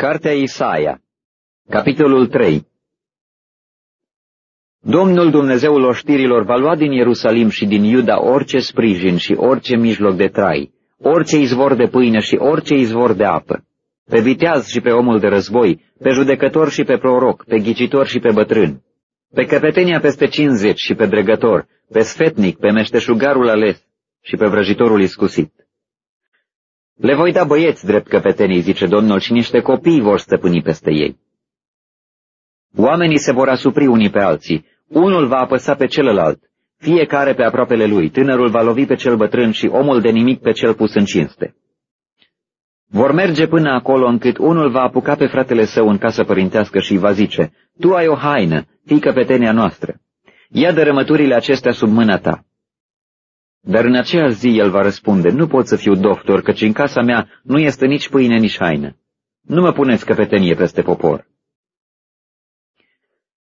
Cartea Isaia, capitolul 3 Domnul Dumnezeul oștirilor va lua din Ierusalim și din Iuda orice sprijin și orice mijloc de trai, orice izvor de pâine și orice izvor de apă, pe viteaz și pe omul de război, pe judecător și pe proroc, pe ghicitor și pe bătrân, pe căpetenia peste cincizeci și pe dregător, pe sfetnic, pe meșteșugarul ales și pe vrăjitorul iscusit. Le voi da băieți drept căpetenii, zice Domnul, și niște copii vor stăpâni peste ei. Oamenii se vor asupri unii pe alții, unul va apăsa pe celălalt, fiecare pe aproapele lui, tânărul va lovi pe cel bătrân și omul de nimic pe cel pus în cinste. Vor merge până acolo încât unul va apuca pe fratele său în casă părintească și îi va zice, Tu ai o haină, fii căpetenia noastră. Ia dărâmăturile acestea sub mâna ta. Dar în aceea zi el va răspunde, nu pot să fiu doctor, căci în casa mea nu este nici pâine, nici haină. Nu mă puneți căpetenie peste popor.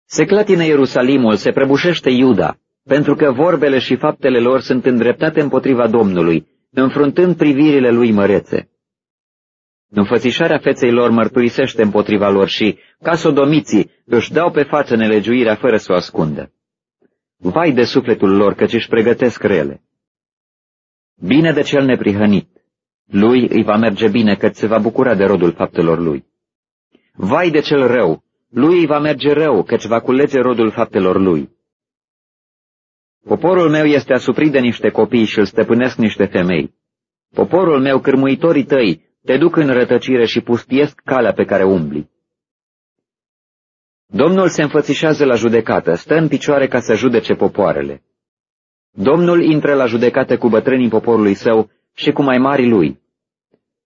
Se clatină Ierusalimul, se prăbușește Iuda, pentru că vorbele și faptele lor sunt îndreptate împotriva Domnului, înfruntând privirile lui mărețe. Înfățișarea feței lor mărturisește împotriva lor și, ca sodomiții, își dau pe față nelegiuirea fără să o ascundă. Vai de sufletul lor, căci își pregătesc rele. Bine de cel neprihănit. Lui îi va merge bine, că se va bucura de rodul faptelor lui. Vai de cel rău, lui îi va merge rău, căci va culege rodul faptelor lui. Poporul meu este asuprit de niște copii și îl stăpânesc niște femei. Poporul meu, cârmuitorii tăi, te duc în rătăcire și pustiesc calea pe care umbli. Domnul se înfățișează la judecată, stă în picioare ca să judece popoarele. Domnul intră la judecată cu bătrânii poporului său și cu mai mari lui.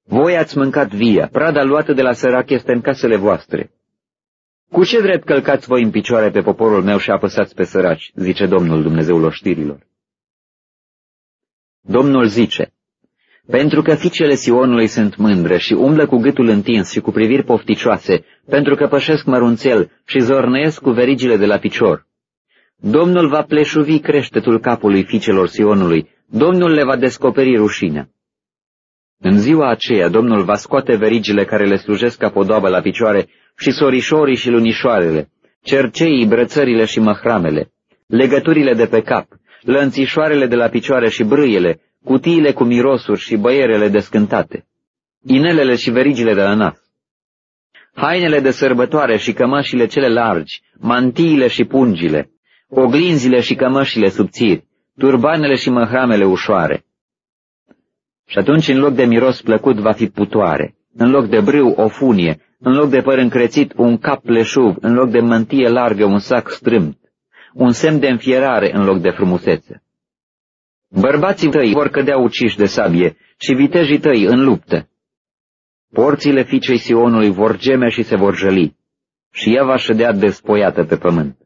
Voi ați mâncat via, prada luată de la sărac este în casele voastre. Cu ce drept călcați voi în picioare pe poporul meu și apăsați pe săraci, zice Domnul Dumnezeul oștirilor. Domnul zice, pentru că fiicele Sionului sunt mândre și umblă cu gâtul întins și cu priviri pofticioase, pentru că pășesc mărunțel și zornăiesc cu verigile de la picior. Domnul va pleșuvi creștetul capului fiicelor Sionului, Domnul le va descoperi rușinea. În ziua aceea, Domnul va scoate verigile care le slujesc ca podoabă la picioare și sorișorii și lunișoarele, cerceii, brățările și măhramele, legăturile de pe cap, lănțișoarele de la picioare și brâiele, cutiile cu mirosuri și băierele descântate, inelele și verigile de la nas, hainele de sărbătoare și cămășile cele largi, mantiile și pungile, oglinzile și cămășile subțiri, turbanele și măhramele ușoare. Și atunci, în loc de miros plăcut, va fi putoare, în loc de brâu o funie, în loc de păr încrețit un cap leșuv, în loc de mântie largă un sac strâmt, un semn de înfierare în loc de frumusețe. Bărbații tăi vor cădea uciși de sabie și vitejii tăi în luptă. Porțile fiicei Sionului vor geme și se vor jăli și ea va ședea despoiată pe pământ.